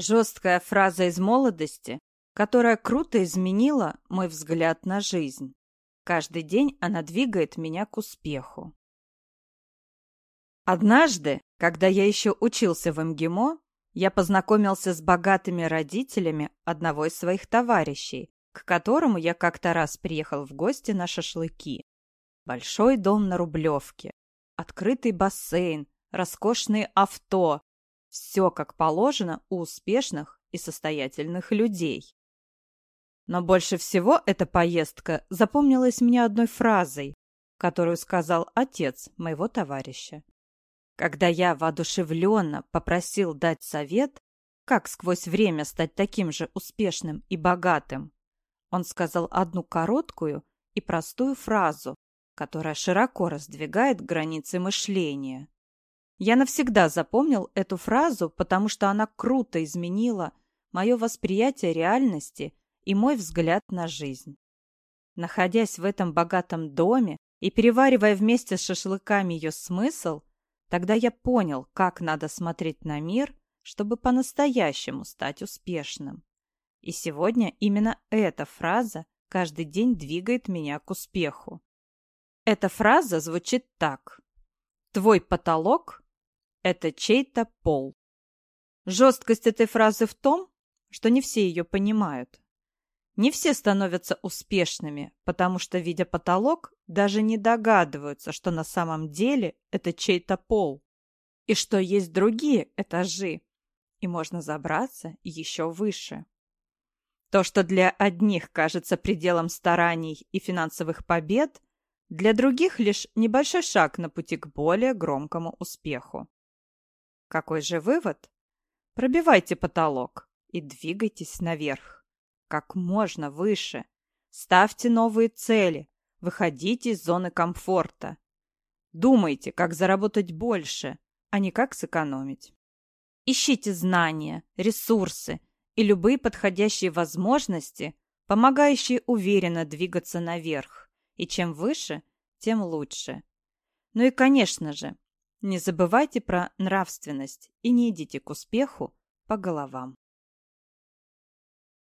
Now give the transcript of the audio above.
Жесткая фраза из молодости, которая круто изменила мой взгляд на жизнь. Каждый день она двигает меня к успеху. Однажды, когда я еще учился в МГИМО, я познакомился с богатыми родителями одного из своих товарищей, к которому я как-то раз приехал в гости на шашлыки. Большой дом на Рублевке, открытый бассейн, роскошные авто, все как положено у успешных и состоятельных людей. Но больше всего эта поездка запомнилась мне одной фразой, которую сказал отец моего товарища. Когда я воодушевленно попросил дать совет, как сквозь время стать таким же успешным и богатым, он сказал одну короткую и простую фразу, которая широко раздвигает границы мышления. Я навсегда запомнил эту фразу, потому что она круто изменила мое восприятие реальности и мой взгляд на жизнь. Находясь в этом богатом доме и переваривая вместе с шашлыками ее смысл, тогда я понял, как надо смотреть на мир, чтобы по-настоящему стать успешным. И сегодня именно эта фраза каждый день двигает меня к успеху. Эта фраза звучит так. Твой потолок это чей-то пол. Жесткость этой фразы в том, что не все ее понимают. Не все становятся успешными, потому что, видя потолок, даже не догадываются, что на самом деле это чей-то пол, и что есть другие этажи, и можно забраться еще выше. То, что для одних кажется пределом стараний и финансовых побед, для других лишь небольшой шаг на пути к более громкому успеху. Какой же вывод? Пробивайте потолок и двигайтесь наверх. Как можно выше. Ставьте новые цели. Выходите из зоны комфорта. Думайте, как заработать больше, а не как сэкономить. Ищите знания, ресурсы и любые подходящие возможности, помогающие уверенно двигаться наверх. И чем выше, тем лучше. Ну и, конечно же, не забывайте про нравственность и не идите к успеху по головам.